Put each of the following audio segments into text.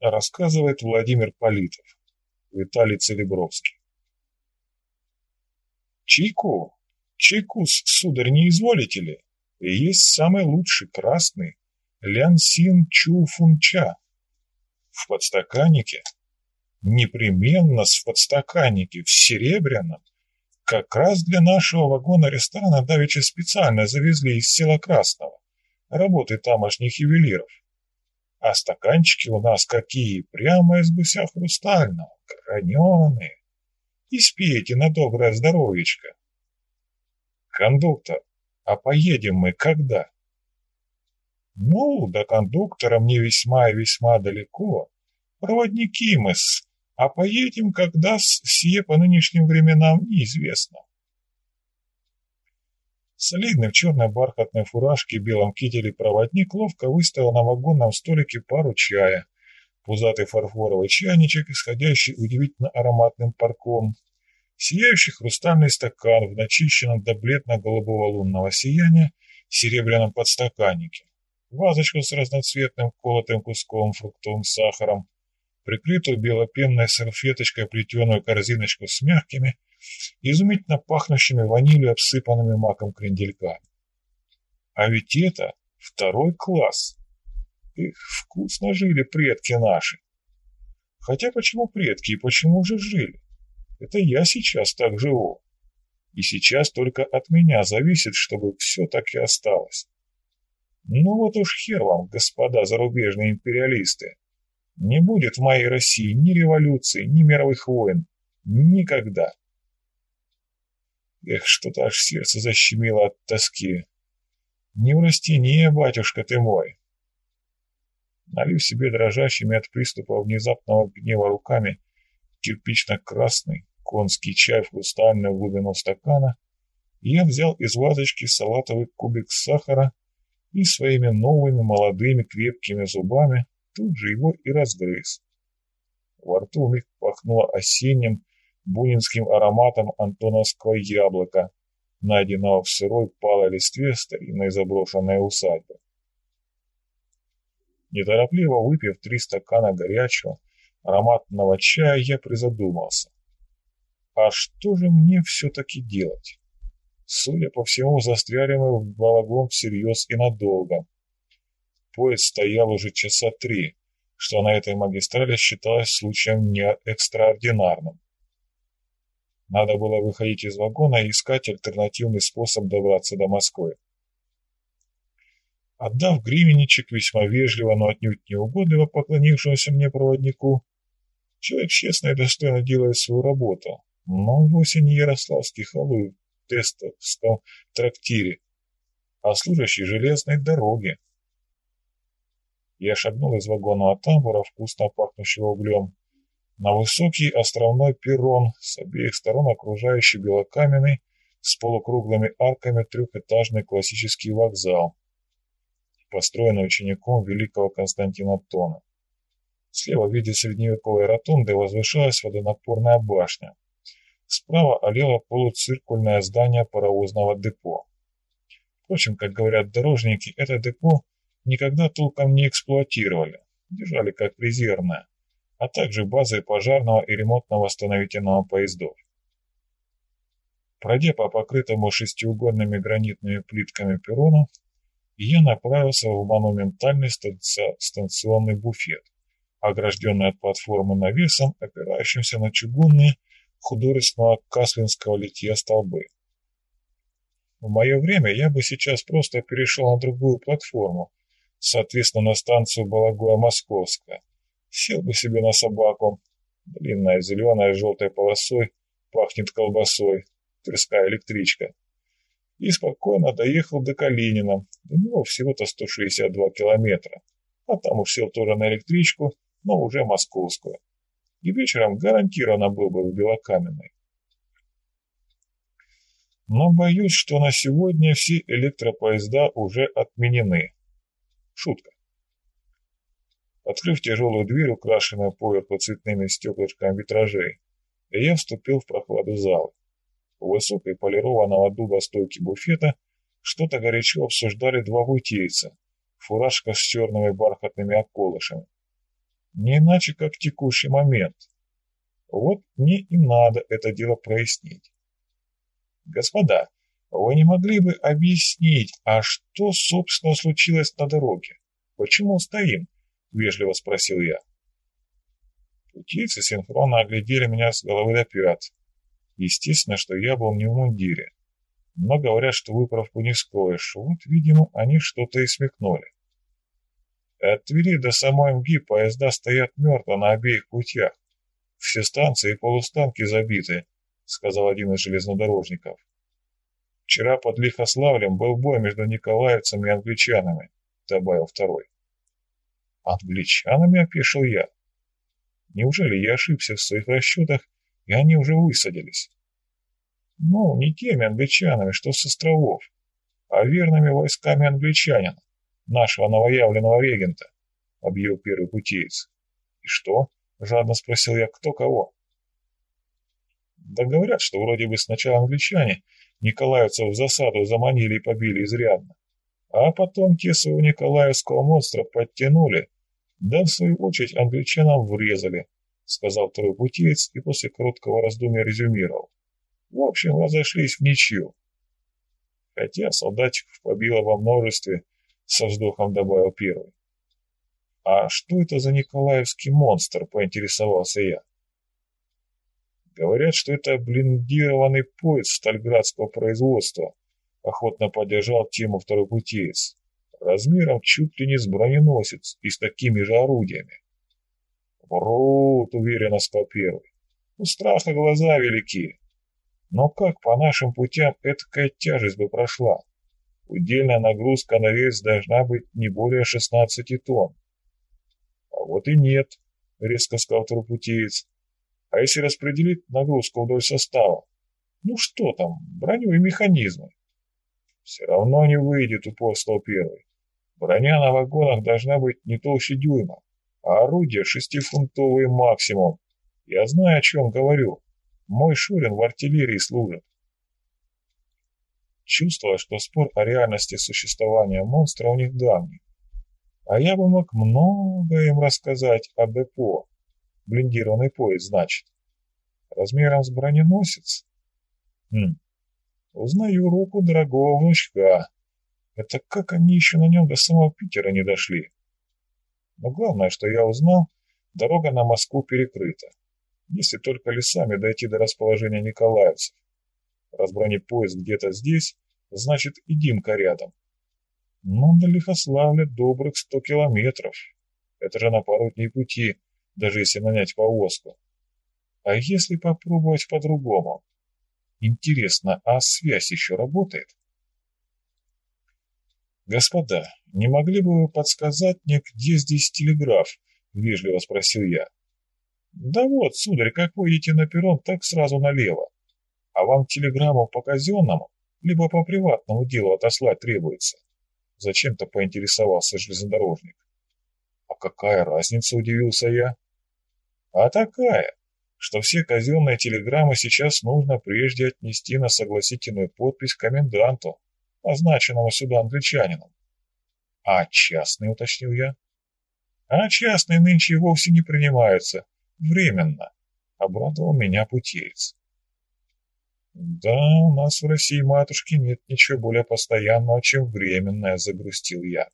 Рассказывает Владимир Политов, Виталий Целебровский. Чайку, чайку, сударь, не изволите ли? Есть самый лучший красный, Лянсин Чу Фунча. В подстаканнике, непременно с подстаканнике, в серебряном, как раз для нашего вагона-ресторана давеча специально завезли из села Красного, работы тамошних ювелиров. А стаканчики у нас какие, прямо из гуся хрустального, граненые. И спейте на доброе здоровечко. Кондуктор, а поедем мы когда? Ну, до кондуктора мне весьма и весьма далеко. Проводники мы с... А поедем, когда сие по нынешним временам неизвестно. Солидный в черной бархатной фуражке и белом кителе проводник ловко выставил на вагонном столике пару чая, пузатый фарфоровый чайничек, исходящий удивительно ароматным парком, сияющий хрустальный стакан в начищенном до бледно-голубого лунного сияния серебряном подстаканнике, вазочку с разноцветным колотым куском фруктовым сахаром, прикрытую белопенной салфеточкой плетеную корзиночку с мягкими, изумительно пахнущими ванилью, обсыпанными маком крендельками. А ведь это второй класс. Их вкусно жили предки наши. Хотя почему предки и почему же жили? Это я сейчас так живу. И сейчас только от меня зависит, чтобы все так и осталось. Ну вот уж хер вам, господа зарубежные империалисты. Не будет в моей России ни революции, ни мировых войн. Никогда. Эх, что-то аж сердце защемило от тоски. Не в растении, батюшка ты мой. Налив себе дрожащими от приступа внезапного гнева руками кирпично-красный конский чай в хрустальную глубину стакана, я взял из вазочки салатовый кубик сахара и своими новыми молодыми крепкими зубами тут же его и разгрыз. Во рту у них пахнуло осенним, бунинским ароматом антоновского яблока, найденного в сырой палой листве старинной заброшенной усадьбы. Неторопливо выпив три стакана горячего, ароматного чая, я призадумался. А что же мне все-таки делать? Судя по всему, застряли мы в балагон всерьез и надолго. Поезд стоял уже часа три, что на этой магистрали считалось случаем не экстраординарным. Надо было выходить из вагона и искать альтернативный способ добраться до Москвы. Отдав гривенничек весьма вежливо, но отнюдь не угодливо поклонившемуся мне проводнику, человек честно и достойно делает свою работу, но вовсе не ярославский халуй в тестовском трактире, а служащий железной дороги. Я шагнул из вагонного тамбура, вкусно пахнущего углем, на высокий островной перрон, с обеих сторон окружающий белокаменный, с полукруглыми арками трехэтажный классический вокзал, построенный учеником великого Константина Тона. Слева в виде средневековой ротонды возвышалась водонапорная башня. Справа олело полуциркульное здание паровозного депо. Впрочем, как говорят дорожники, это депо никогда толком не эксплуатировали, держали как резервное а также базой пожарного и ремонтно-восстановительного поездов. Пройдя по покрытому шестиугольными гранитными плитками перрону, я направился в монументальный станционный буфет, огражденный от платформы навесом, опирающимся на чугунные художественного каслинского литья столбы. В мое время я бы сейчас просто перешел на другую платформу, соответственно на станцию Балагуя-Московская, Сел бы себе на собаку. Длинная, зеленая, с желтой полосой, пахнет колбасой. Тверская электричка. И спокойно доехал до Калинина. До него всего-то 162 километра. А там уж сел тоже на электричку, но уже московскую. И вечером гарантированно был бы в Белокаменной. Но боюсь, что на сегодня все электропоезда уже отменены. Шутка. Открыв тяжелую дверь, украшенную поверху цветными стеклышками витражей, я вступил в прохладу зала. У высокой полированного дуба стойки буфета что-то горячо обсуждали два бутейца, фуражка с черными бархатными околышами. Не иначе, как текущий момент. Вот мне и надо это дело прояснить. Господа, вы не могли бы объяснить, а что, собственно, случилось на дороге? Почему стоим? Вежливо спросил я. Путейцы синхронно оглядели меня с головы до пят. Естественно, что я был не в мундире. Но говорят, что выправку не скроешь. Вот, видимо, они что-то и смекнули. От до самой МГИ поезда стоят мертво на обеих путях. Все станции и полустанки забиты, сказал один из железнодорожников. Вчера под Лихославлем был бой между николаевцами и англичанами, добавил второй. Англичанами опешил я. Неужели я ошибся в своих расчетах, и они уже высадились? Ну, не теми англичанами, что с островов, а верными войсками англичанина, нашего новоявленного регента, объявил первый путеец. И что? Жадно спросил я, кто кого? Да говорят, что вроде бы сначала англичане николаевцев в засаду заманили и побили изрядно, а потом те своего николаевского монстра подтянули да, в свою очередь, англичанам врезали, сказал второй путеец и после короткого раздумья резюмировал. В общем, разошлись в ничью. Хотя солдатиков побило во множестве, со вздохом добавил первый. «А что это за николаевский монстр?» – поинтересовался я. «Говорят, что это блиндированный поезд стальградского производства», – охотно поддержал тему второй путеец размером чуть ли не с броненосец и с такими же орудиями. «Врут», — уверенно сказал первый. «У страха глаза велики. Но как по нашим путям этакая тяжесть бы прошла? Удельная нагрузка на рельс должна быть не более 16 тонн». «А вот и нет», — резко сказал трупутеец. «А если распределить нагрузку вдоль состава? Ну что там, броню и механизмы?» «Все равно не выйдет», — упорствовал первый. Броня на вагонах должна быть не толще дюйма, а орудия шестифунтовые максимум. Я знаю, о чем говорю. Мой Шурин в артиллерии служит. Чувствовала, что спор о реальности существования монстра у них давний. А я бы мог много им рассказать о депо. Блиндированный поезд, значит. Размером с броненосец? Хм. Узнаю руку дорогого внучка. Это как они еще на нем до самого Питера не дошли? Но главное, что я узнал, дорога на Москву перекрыта. Если только лесами дойти до расположения николаевцев. Раз бронепоезд где-то здесь, значит и Димка рядом. Но до Лихославля добрых сто километров. Это же на пару дней пути, даже если нанять повозку. А если попробовать по-другому? Интересно, а связь еще работает? «Господа, не могли бы вы подсказать мне, где здесь телеграф?» — вежливо спросил я. «Да вот, сударь, как выйдете на перрон, так сразу налево. А вам телеграмму по казенному, либо по приватному делу отослать требуется?» Зачем-то поинтересовался железнодорожник. «А какая разница?» — удивился я. «А такая, что все казенные телеграммы сейчас нужно прежде отнести на согласительную подпись коменданту, означенного сюда англичанином. А частные, уточнил я. А частные нынче вовсе не принимаются. Временно. Обрадовал меня путеец. Да, у нас в России, матушки, нет ничего более постоянного, чем временное, загрустил я.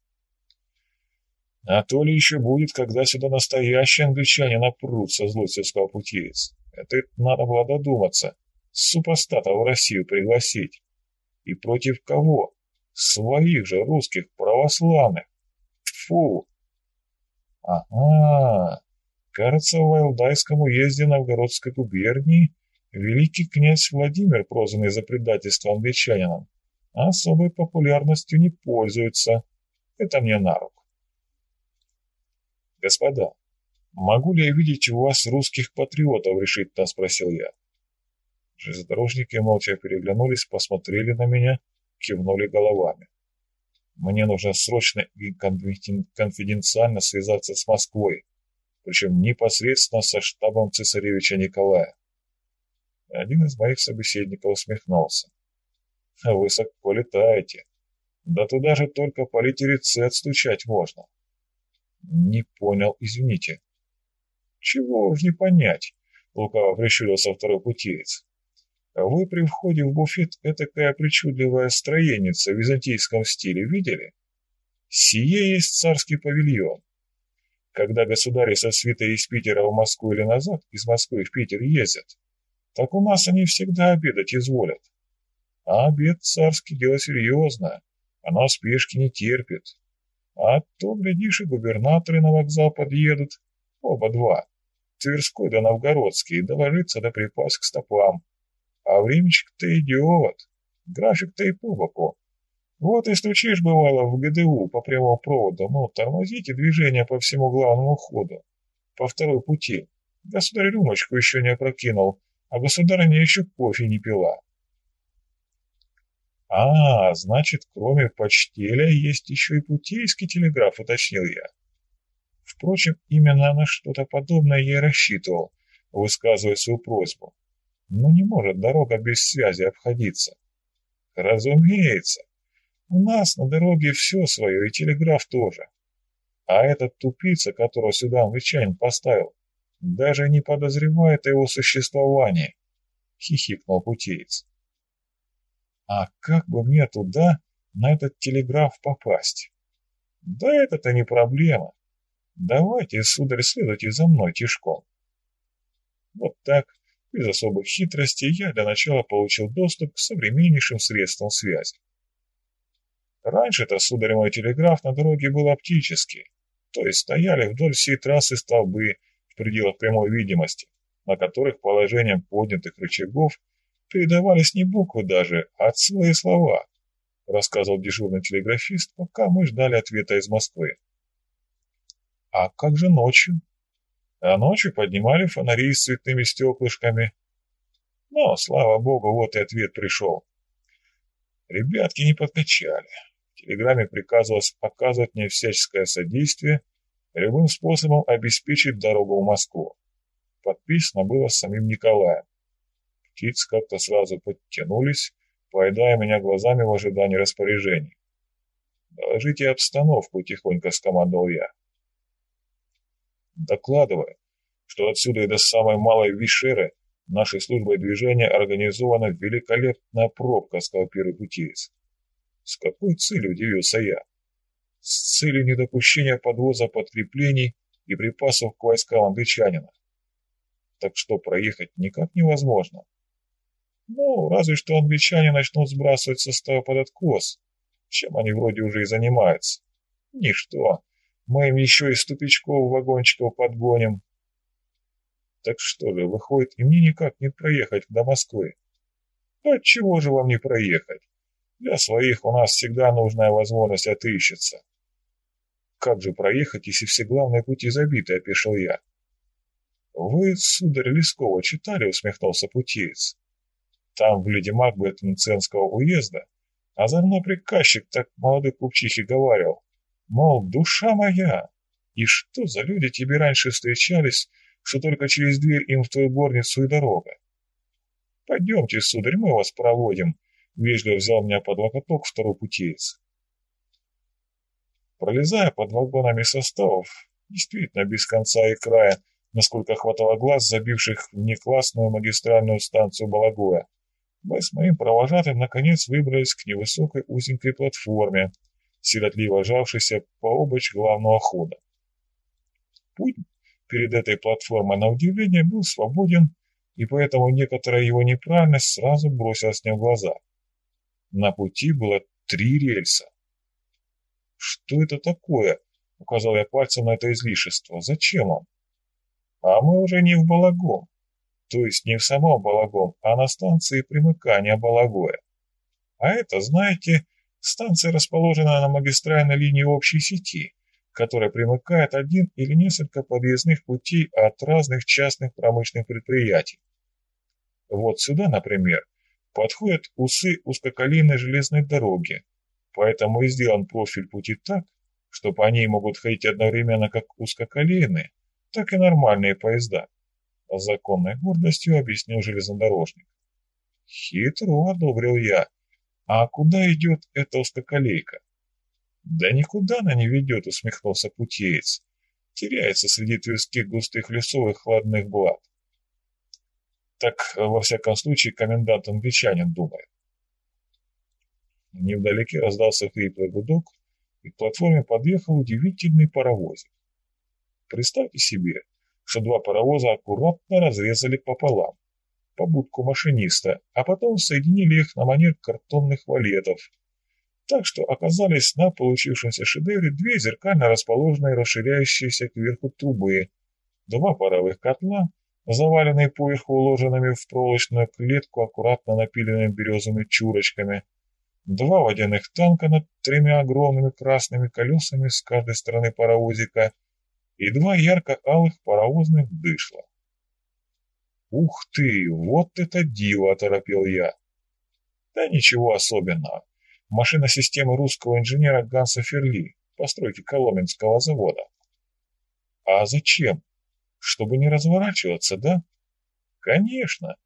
А то ли еще будет, когда сюда настоящие англичане напрутся, злостью сказал путеец. Это надо было додуматься. Супостата в Россию пригласить. И против кого? Своих же русских православных. Фу! Ага, кажется, в Вайлдайском уезде Новгородской губернии великий князь Владимир, прозванный за предательство англичанином, особой популярностью не пользуется. Это мне на руку. Господа, могу ли я видеть у вас русских патриотов, решительно спросил я. Железнодорожники молча переглянулись, посмотрели на меня, кивнули головами. Мне нужно срочно и конфиденциально связаться с Москвой, причем непосредственно со штабом цесаревича Николая. Один из моих собеседников усмехнулся. «Высоко летаете. Да туда же только политерецет стучать можно». «Не понял, извините». Чего уж не понять, лукаво прищурился второй путеец. Вы при входе в буфет этакая причудливая строеница в византийском стиле видели? Сие есть царский павильон. Когда государи со свитой из Питера в Москву или назад, из Москвы в Питер ездят, так у нас они всегда обедать изволят. А обед царский дело серьезное, оно спешки не терпит. А то, глядишь, и губернаторы на вокзал подъедут, оба два, Тверской да Новгородский, доложиться да припасть к стопам. А времечко-то идет, график-то и по боку. Вот и стучишь, бывало, в ГДУ по прямому проводу, мол, тормозите движение по всему главному ходу, по второй пути. Государь рюмочку еще не опрокинул, а государыня еще кофе не пила. «А, значит, кроме почтеля есть еще и путейский телеграф», — уточнил я. Впрочем, именно на что-то подобное я и рассчитывал, высказывая свою просьбу. Но не может дорога без связи обходиться. Разумеется, у нас на дороге все свое, и телеграф тоже. А этот тупица, которого сюда англичанин поставил, даже не подозревает о его существовании, — хихикнул путеец. А как бы мне туда, на этот телеграф попасть? Да это-то не проблема. Давайте, сударь, следуйте за мной тишком. Вот так, без особых хитростей, я для начала получил доступ к современнейшим средствам связи. Раньше-то, сударь мой, телеграф на дороге был оптический, то есть стояли вдоль всей трассы столбы в пределах прямой видимости, на которых положением поднятых рычагов передавались не буквы даже, а целые слова, рассказывал дежурный телеграфист, пока мы ждали ответа из Москвы. А как же ночью? А ночью поднимали фонари с цветными стеклышками. Но, слава богу, вот и ответ пришел. Ребятки не подкачали телеграмме приказывалось оказывать мне всяческое содействие, любым способом обеспечить дорогу в Москву. Подписано было самим Николаем. Птицы как-то сразу подтянулись, поедая меня глазами в ожидании распоряжений. «Доложите обстановку», — тихонько скомандовал я. Докладываю, что отсюда и до самой малой Вишеры нашей службой движения организована великолепная пробка, сказал первый путеец. С какой целью, удивился я? С целью недопущения подвоза подкреплений и припасов к войскам англичанина. Так что проехать никак невозможно. Ну, разве что англичане начнут сбрасывать состав под откос, чем они вроде уже и занимаются. Ничто, мы им еще и ступичков вагончиков подгоним. Так что же, выходит, и мне никак не проехать до Москвы. Да чего же вам не проехать? Для своих у нас всегда нужная возможность отыщется. Как же проехать, если все главные пути забиты, опешил я. Вы, сударь Лескова, читали, усмехнулся путеец. Там, в леди Макбет Мценского уезда, озорной приказчик так молодой купчихе говаривал, мол, душа моя, и что за люди тебе раньше встречались, что только через дверь им в твою горницу и дорога? Пойдемте, сударь, мы вас проводим, Вежливо взял меня под локоток второй путеец. Пролезая под вагонами составов, действительно без конца и края, насколько хватало глаз, забивших в неклассную магистральную станцию Балагоя, мы с моим провожатым наконец выбрались к невысокой узенькой платформе, сиротливо жавшейся по обочь главного хода. Путь перед этой платформой, на удивление, был свободен, и поэтому некоторая его неправильность сразу бросилась мне в глаза. На пути было три рельса. «Что это такое?» — указал я пальцем на это излишество. «Зачем он?» «А мы уже не в Балагом. То есть не в самом Балагом, а на станции примыкания Балагоя. А это, знаете, станция расположена на магистральной линии общей сети, которая примыкает один или несколько подъездных путей от разных частных промышленных предприятий. Вот сюда, например, подходят усы узкоколейной железной дороги, поэтому и сделан профиль пути так, что по ней могут ходить одновременно как узкоколейные, так и нормальные поезда. Законной гордостью объяснил железнодорожник. Хитро одобрил я. А куда идет эта узкоколейка? Да никуда она не ведет, усмехнулся путеец. теряется среди тверских густых лесов и хладных блат. Так, во всяком случае, комендант англичанин думает. Невдалеке раздался хриплый гудок, и к платформе подъехал удивительный паровозик. Представьте себе, что два паровоза аккуратно разрезали пополам, побудку машиниста, а потом соединили их на манер картонных валетов, так что оказались на получившемся шедевре две зеркально расположенные расширяющиеся кверху трубы, два паровых котла, заваленные поверху уложенными в проволочную клетку аккуратно напиленными березовыми чурочками, два водяных танка над тремя огромными красными колесами с каждой стороны паровозика и два ярко-алых паровозных дышла. «Ух ты, вот это диво!» – оторопел я. «Да ничего особенного. Машина системы русского инженера Ганса Ферли, постройки Коломенского завода». «А зачем? Чтобы не разворачиваться, да?» «Конечно.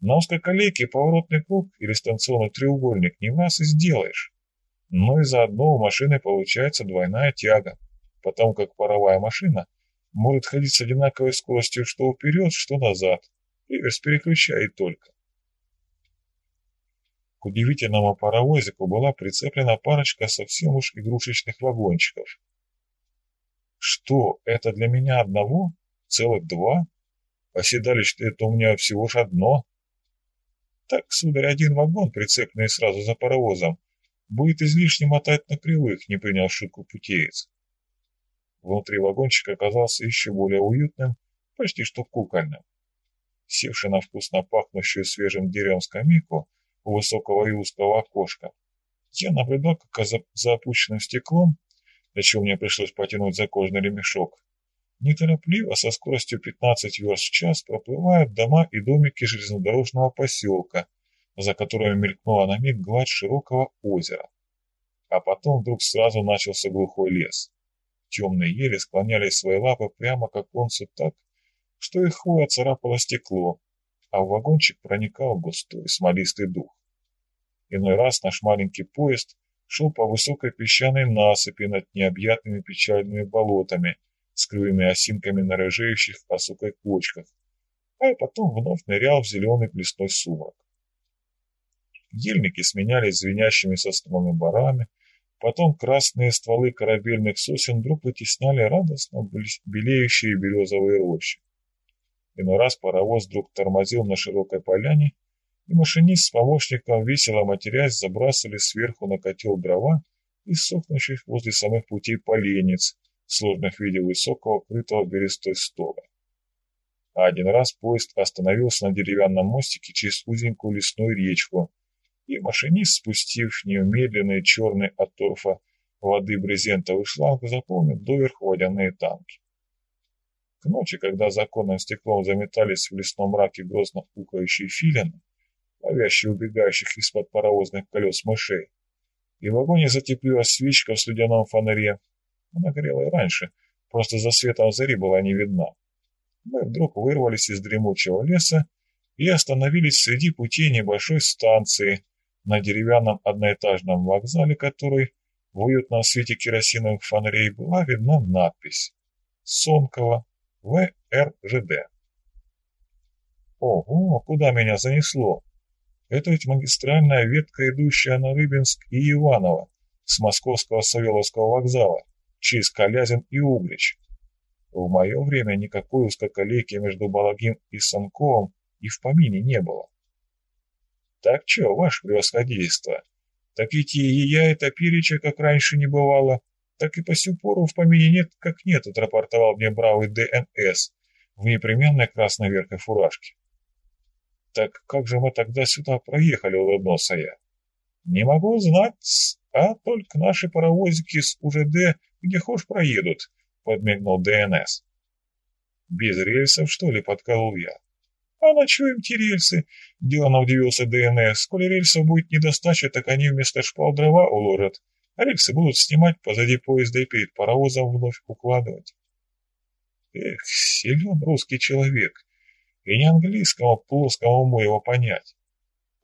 На узкоколейке поворотный круг или станционный треугольник не в раз и сделаешь. Но и заодно у машины получается двойная тяга, потому как паровая машина может ходить с одинаковой скоростью что вперед, что назад, Риверс переключает только. К удивительному паровозику была прицеплена парочка совсем уж игрушечных вагончиков. Что, это для меня одного? Целых два? А седалище это у меня всего ж одно. Так, сударь, один вагон, прицепленный сразу за паровозом, будет излишне мотать на кривых, не принял шутку путеец. Внутри вагончика оказался еще более уютным, почти что кукольным севший на вкусно пахнущую свежим деревом скамейку у высокого и узкого окошка, я наблюдал, как за, за опущенным стеклом, для чего мне пришлось потянуть за кожный ремешок, неторопливо, со скоростью 15 верст в час, проплывают дома и домики железнодорожного поселка, за которыми мелькнула на миг гладь широкого озера. А потом вдруг сразу начался глухой лес. Темные ели склоняли свои лапы прямо к оконцу так, что их хвоя царапало стекло, а в вагончик проникал густой смолистый дух. Иной раз наш маленький поезд шел по высокой песчаной насыпи над необъятными печальными болотами с кривыми осинками на рыжеющих осокой кочках, а потом вновь нырял в зеленый лесной сумрак. Ельники сменялись звенящими сосновыми барами, потом красные стволы корабельных сосен вдруг вытесняли радостно белеющие березовые рощи. Иной раз паровоз вдруг тормозил на широкой поляне, и машинист с помощником, весело матерясь, забрасывали сверху на котел дрова из сохнущих возле самых путей поленниц, сложных в виде высокого, крытого берестой стола. А один раз поезд остановился на деревянном мостике через узенькую лесную речку, и машинист, спустив неумедленные черные от торфа воды брезентовый шланг, заполнил доверху водяные танки. К ночи, когда законным стеклом заметались в лесном мраке грозно укающие филины, ловящие убегающих из-под паровозных колес мышей, и в вагоне затеплилась свечка в студеном фонаре. Она горела и раньше, просто за светом зари была не видна. Мы вдруг вырвались из дремучего леса и остановились среди путей небольшой станции на деревянном одноэтажном вокзале, который в уютном свете керосиновых фонарей была видна надпись «Сонково, ВРЖД. Ого, куда меня занесло? Это ведь магистральная ветка, идущая на Рыбинск и Иваново с московского Савеловского вокзала через Калязин и Углич. В мое время никакой узкоколейки между Балагим и Санковым и в помине не было. Так что, ваше превосходительство, так ведь и я это переча, как раньше не бывало, так и по сю пору в помине нет как нет, отрапортовал мне бравый ДНС в непременной красной верхой фуражке. Так как же мы тогда сюда проехали, улыбнулся я. Не могу знать, а только наши паровозики с УЖД где хошь проедут, подмигнул ДНС. Без рельсов, что ли, подколол я. А на чё им те рельсы? Делано удивился ДНС. Коли рельсов будет недостача, так они вместо шпал дрова уложат. Рельсы будут снимать позади поезда и перед паровозом вновь укладывать. Эх, силен русский человек, и не английскому плоскому уму его понять.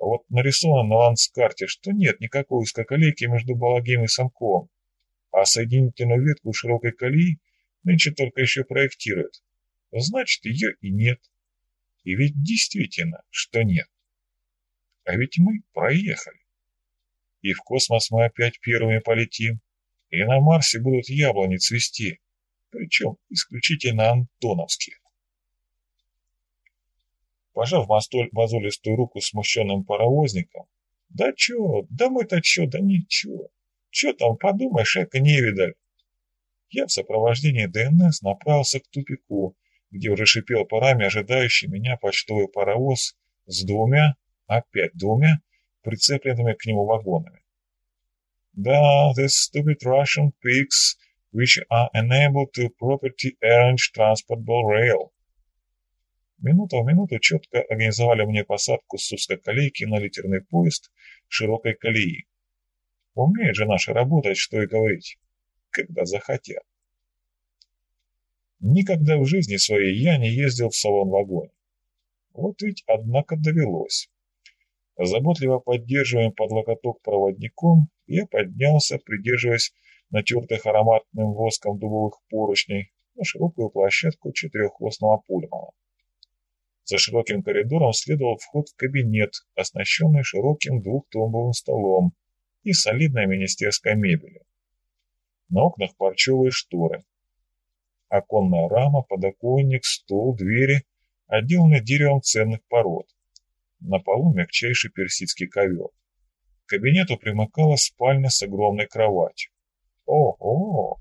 А вот нарисовано на ландскарте, что нет никакой узкой колейки между Балагим и Самковым, а соединительную ветку широкой колеи Нынче только еще проектируют. Значит, ее и нет. И ведь действительно, что нет. А ведь мы проехали. И в космос мы опять первыми полетим. И на Марсе будут яблони цвести. Причем исключительно антоновские. Пожав мозолистую руку смущенным паровозником, «Да чё, да мы-то чё, да ничего. Чё там, подумаешь, эко невидаль». Я в сопровождении ДНС направился к тупику, где уже шипел парами ожидающий меня почтовый паровоз с двумя, опять двумя, прицепленными к нему вагонами. Да, the stupid Russian pigs, which are unable to properly arrange transportable rail. Минута в минуту четко организовали мне посадку с узкоколейки на литерный поезд широкой колеи. Умеют же наши работать, что и говорить, когда захотят. Никогда в жизни своей я не ездил в салон-вагоне. Вот ведь, однако, довелось. Заботливо поддерживаем под локоток проводником, я поднялся, придерживаясь натертых ароматным воском дубовых поручней, на широкую площадку четырехосного пульмана. За широким коридором следовал вход в кабинет, оснащенный широким двухтумбовым столом и солидной министерской мебелью. На окнах парчевые шторы. Оконная рама, подоконник, стол, двери, отделаны деревом ценных пород. На полу мягчайший персидский ковер. К кабинету примыкала спальня с огромной кроватью. Ого!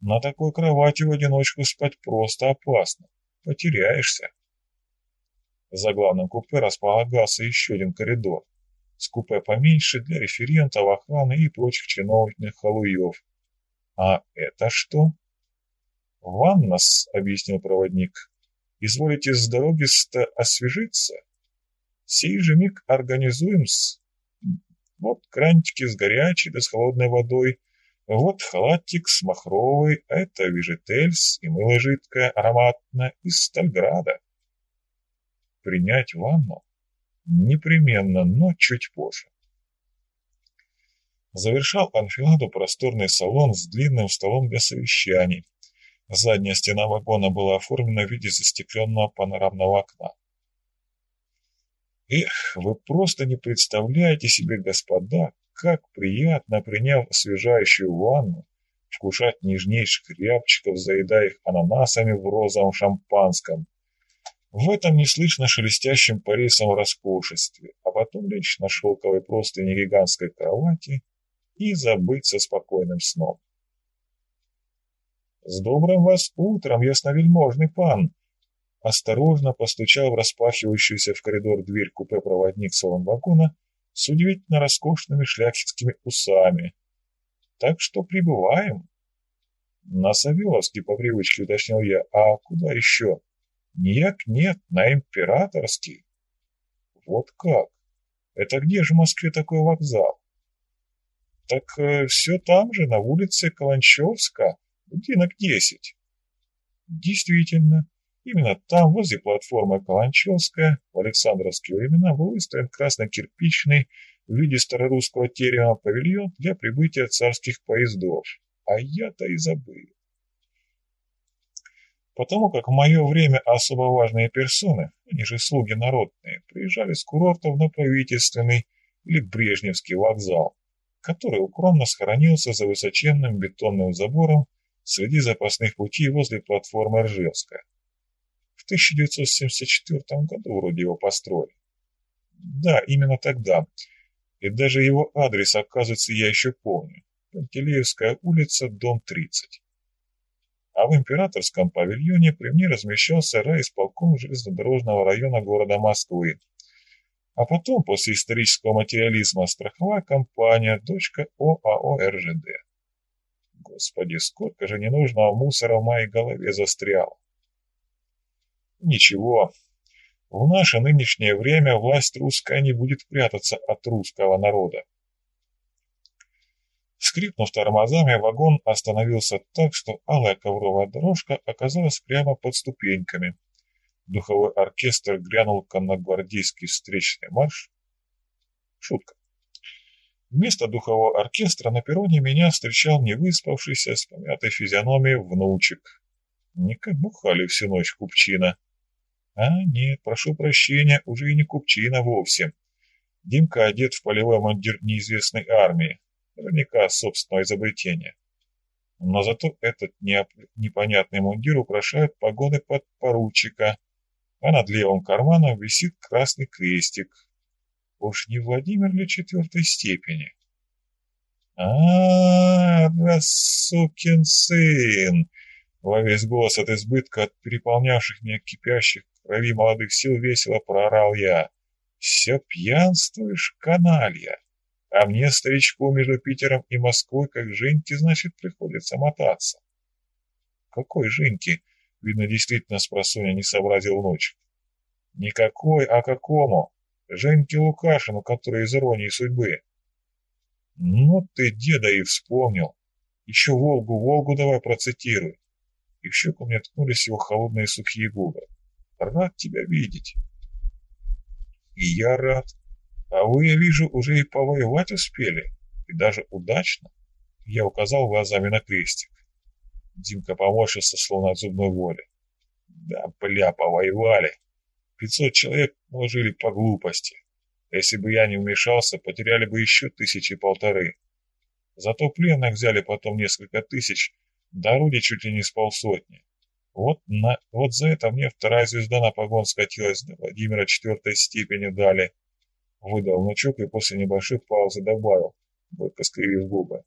На такой кровати в одиночку спать просто опасно. Потеряешься. За главным купе располагался еще один коридор, с купе поменьше для референтов, охраны и прочих чиновных халуев. «А это что?» «Ваннас», — объяснил проводник. «Изволите с дороги освежиться? Сей же миг организуем-с. Вот крантики с горячей да с холодной водой, вот халатик с махровой, а это вижетельс и мыло жидкое, ароматное, из Стальграда принять ванну? Непременно, но чуть позже. Завершал анфиладу просторный салон с длинным столом для совещаний. Задняя стена вагона была оформлена в виде застекленного панорамного окна. Эх, вы просто не представляете себе, господа, как приятно, приняв освежающую ванну, вкушать нежнейших рябчиков, заедая их ананасами в розовом шампанском, в этом не слышно шелестящим по рейсам роскошестве, а потом лечь на шелковой простыне гигантской кровати и забыться спокойным сном. «С добрым вас утром, ясновельможный пан!» Осторожно постучал в распахивающуюся в коридор дверь купе проводник салон-вагона с удивительно роскошными шляхетскими усами. «Так что прибываем?» «На Савеловский по привычке уточнил я. А куда еще?» Нет, нет, на Императорский. Вот как? Это где же в Москве такой вокзал? Так э, все там же, на улице Каланчевска, будинок 10. Действительно, именно там, возле платформы Каланчевская, в Александровские времена был выстроен красно-кирпичный в виде старорусского терема павильон для прибытия царских поездов. А я-то и забыл потому как в мое время особо важные персоны, они же слуги народные, приезжали с курортов на правительственный или Брежневский вокзал, который укромно схоронился за высоченным бетонным забором среди запасных путей возле платформы Ржевская. В 1974 году вроде его построили. Да, именно тогда. И даже его адрес, оказывается, я еще помню. Пантелеевская улица, дом 30 а в императорском павильоне при мне размещался райисполком железнодорожного района города Москвы. А потом, после исторического материализма, страховая компания, дочка ОАО РЖД. Господи, сколько же ненужного мусора в моей голове застряло. Ничего, в наше нынешнее время власть русская не будет прятаться от русского народа. Скрипнув тормозами, вагон остановился так, что алая ковровая дорожка оказалась прямо под ступеньками. Духовой оркестр грянул конногвардейский встречный марш. Шутка. Вместо духового оркестра на перроне меня встречал невыспавшийся с помятой физиономией внучек. Не как бухали всю ночь купчина. А нет, прошу прощения, уже и не купчина вовсе. Димка одет в полевой мундир неизвестной армии, наверняка собственного изобретения. Но зато этот непонятный мундир украшает погоны подпоручика, а над левым карманом висит красный крестик. Уж не Владимир ли четвертой степени? а, -а, -а сукин сын!» Во весь голос от избытка, от переполнявших меня кипящих крови молодых сил весело проорал я. «Все пьянствуешь, каналья! А мне, старичку, между Питером и Москвой, как Женьке, значит, приходится мотаться». «Какой Женьки?» Видно, действительно с просонья не сообразил ночь. «Никакой, а какому? Женьке Лукашину, который из иронии судьбы». «Ну ты, деда, и вспомнил. Еще Волгу, Волгу давай процитируй». И в щеку мне ткнулись его холодные сухие губы. «Рад тебя видеть». «И я рад. А вы, я вижу, уже и повоевать успели. И даже удачно». Я указал глазами на крестик. Димка поморщился, словно от зубной воли. «Да, бля, повоевали. Пятьсот человек положили по глупости. Если бы я не вмешался, потеряли бы еще тысячи полторы. Зато пленных взяли потом несколько тысяч, дороги чуть ли не с полсотни. Вот, на, вот за это мне вторая звезда на погон скатилась, до Владимира четвертой степени дали. Выдал внучок и после небольшой паузы добавил, бойко скривив губы.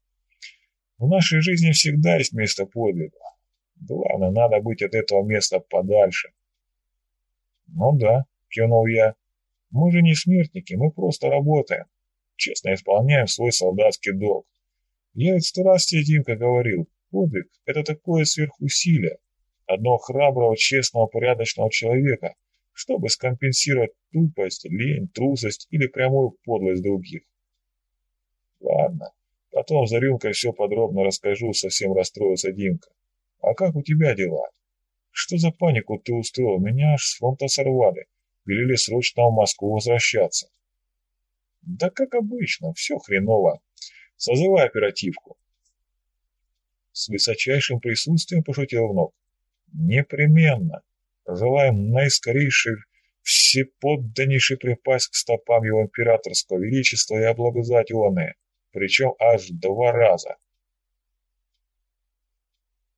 В нашей жизни всегда есть место подвига. Главное, надо быть от этого места подальше. Ну да, кивнул я. Мы же не смертники, мы просто работаем. Честно исполняем свой солдатский долг. Я ведь сто раз тебе, Димка, говорил, подвиг — это такое сверхусилие. Одного храброго, честного, порядочного человека, чтобы скомпенсировать тупость, лень, трусость или прямую подлость других. Ладно, потом за рюмкой все подробно расскажу, совсем расстроился Димка. А как у тебя дела? Что за панику ты устроил? Меня аж с фронта сорвали велели срочно в Москву возвращаться. Да как обычно, все хреново. Созывай оперативку. С высочайшим присутствием пошутил внук. Непременно. Желаем наискорейшей всеподданнейшей припасть к стопам его императорского величества и облобызать оные, причем аж два раза.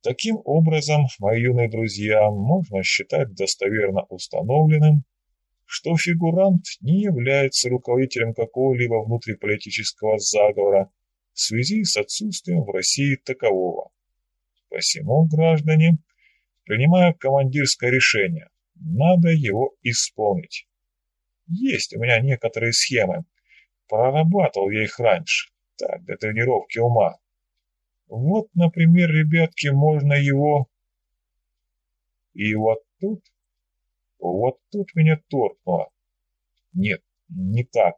Таким образом, мои юные друзья, можно считать достоверно установленным, что фигурант не является руководителем какого-либо внутриполитического заговора в связи с отсутствием в России такового. Посему, граждане, принимая командирское решение, надо его исполнить. Есть у меня некоторые схемы, прорабатывал я их раньше, так, для тренировки ума. Вот, например, ребятки, можно его... И вот тут вот тут меня торкнуло. Нет, не так.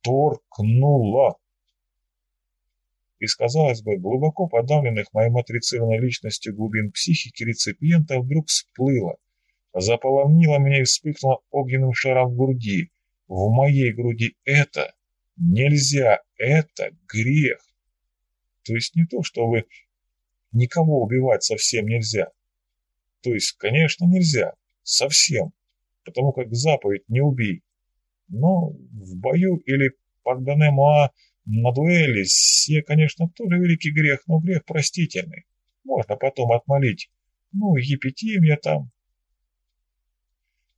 Торкнуло. Из, казалось бы, глубоко подавленных моей матрицированной личностью глубин психики реципиента вдруг всплыло, заполонило меня и вспыхнуло огненным шаром в груди. В моей груди это нельзя, это грех. То есть не то, что вы никого убивать совсем нельзя. То есть, конечно, нельзя, Совсем. Потому как заповедь «не убей». Но в бою или под Данемуа на дуэли все, конечно, тоже великий грех, но грех простительный. Можно потом отмолить. Ну, епитимия там.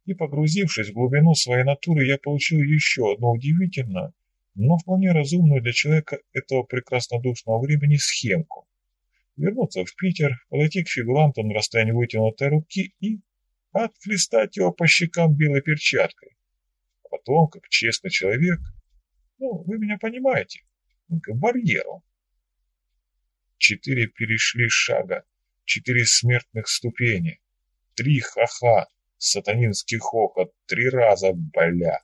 И погрузившись в глубину своей натуры, я получил еще одну удивительную, но вполне разумную для человека этого прекраснодушного времени схемку. Вернуться в Питер, подойти к фигуранту на расстоянии вытянутой руки и отхлестать его по щекам белой перчаткой. А потом, как честный человек, ну, вы меня понимаете, к барьеру. Четыре перешли шага, четыре смертных ступени, три ха-ха, сатанинский хохот, три раза, бля.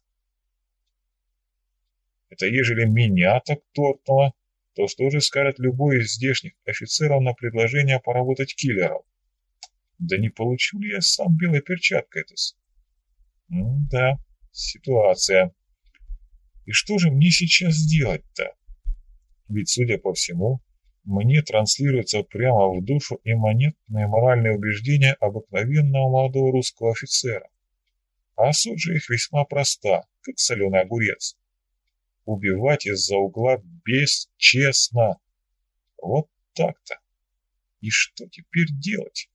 Это ежели меня так торкнуло, то что же скажет любой из здешних офицеров на предложение поработать киллером? Да не получил ли я сам белой перчаткой это? Да, ситуация. И что же мне сейчас делать-то? Ведь, судя по всему, мне транслируются прямо в душу и моральные убеждения обыкновенного молодого русского офицера. А суть же их весьма проста, как соленый огурец убивать из-за угла бесчестно. Вот так-то. И что теперь делать?